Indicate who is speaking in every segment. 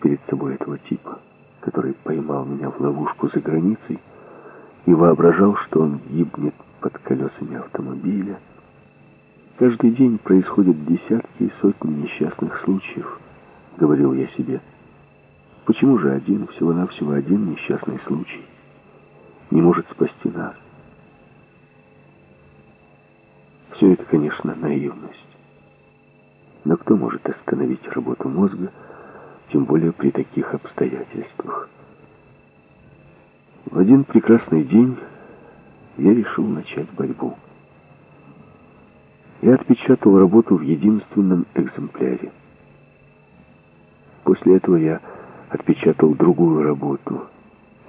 Speaker 1: перед собой этого типа, который поймал меня в ловушку за границей и воображал, что он гибнет под колесами автомобиля. Каждый день происходят десятки и сотни несчастных случаев, говорил я себе. Почему же один, всего-навсего один несчастный случай не может спасти нас? Все это, конечно, наивность. Но кто может остановить работу мозга, тем более при таких обстоятельствах? В один прекрасный день я решил начать борьбу. Я отпечатал работу в единственном экземпляре. После этого я отпечатал другую работу,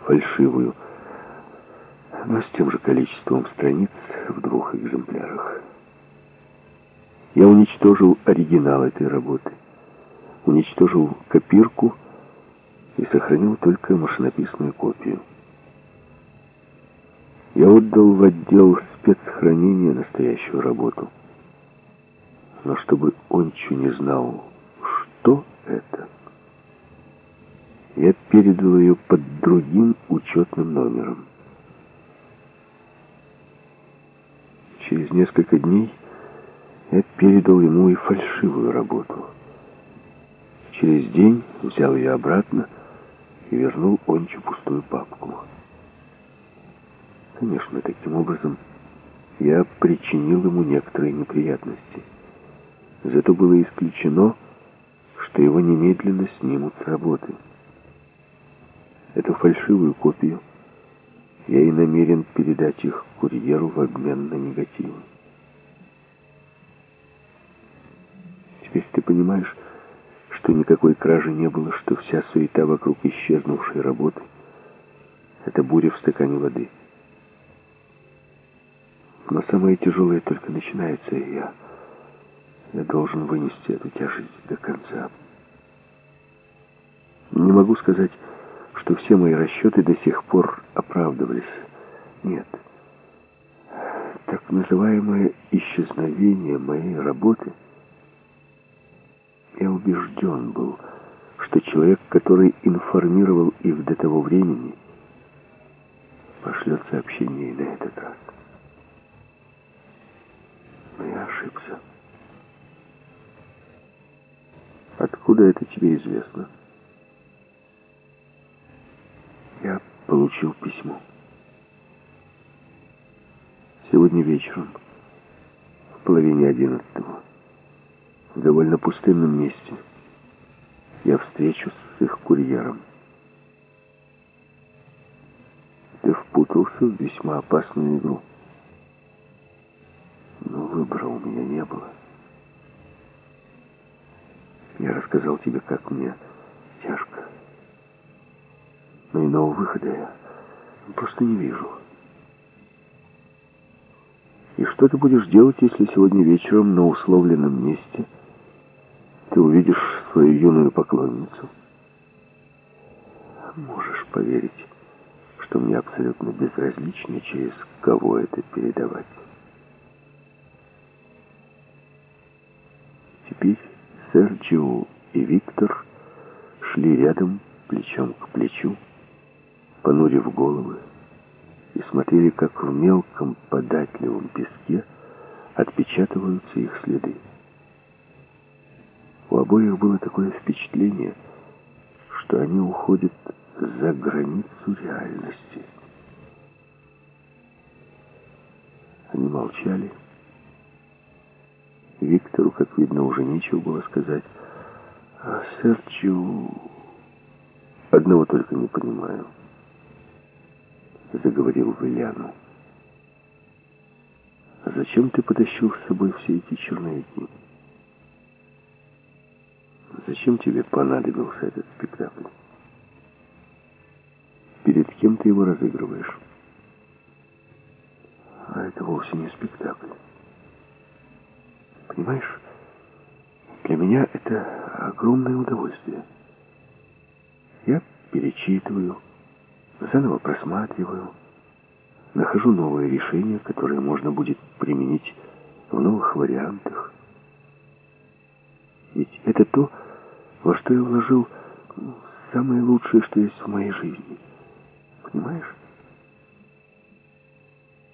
Speaker 1: фальшивую, но с тем же количеством страниц в двух экземплярах. Я уничтожил оригинал этой работы, уничтожил копирку и сохранил только машинописную копию. Я отдал в отдел спецхранения настоящую работу. Но чтобы Ончу не знал, что это, я передал ее под другим учетным номером. Через несколько дней я передал ему и фальшивую работу. Через день взял ее обратно и вернул Ончу пустую папку. Конечно, таким образом я причинил ему некоторые неприятности. Зато было исключено, что его немедленно снимут с работы. Эту фальшивую копию я и намерен передать их курьеру в обмен на негативы. Теперь ты понимаешь, никакой кражи не было, что вся суета вокруг исчезнувшей работы — это буря в стакане воды — но самое тяжелое только начинается, и я, я должен вынести эту тяжесть до конца. Не могу сказать, что все мои расчеты до сих пор оправдывались. Нет. Так называемое исчезновение моей работы убежден был, что человек, который информировал их до того времени, пошлет сообщение на этот раз. Но я ошибся. Откуда это тебе известно? Я получил письмо. Сегодня вечером, в половине одиннадцатого, в довольно пустынном месте, я встречусь с их курьером. Ты впутался в весьма опасную игру. Но выбора у меня не было. Я рассказал тебе, как мне тяжко. Но иного выхода я просто не вижу. И что ты будешь делать, если сегодня вечером на условленном месте ты увидишь свою юную поклонницу? Можешь поверить, что мне абсолютно безразлично, через кого это передавать. Теперь Серджио и Виктор шли рядом, плечом к плечу, понурив головы, и смотрели, как в мелком податливом песке отпечатываются их следы. У обоих было такое впечатление, что они уходят за границу реальности. Они молчали, Виктору, как видно, уже нечего было сказать. А Серджио... Одного только не понимаю. Заговорил Виляну. А зачем ты потащил с собой все эти черные дни? Зачем тебе понадобился этот спектакль? Перед кем ты его разыгрываешь? А это вовсе не спектакль. Понимаешь, для меня это огромное удовольствие. Я перечитываю, заново просматриваю, нахожу новые решения, которые можно будет применить в новых вариантах. Ведь это то, во что я вложил самое лучшее, что есть в моей жизни. Понимаешь?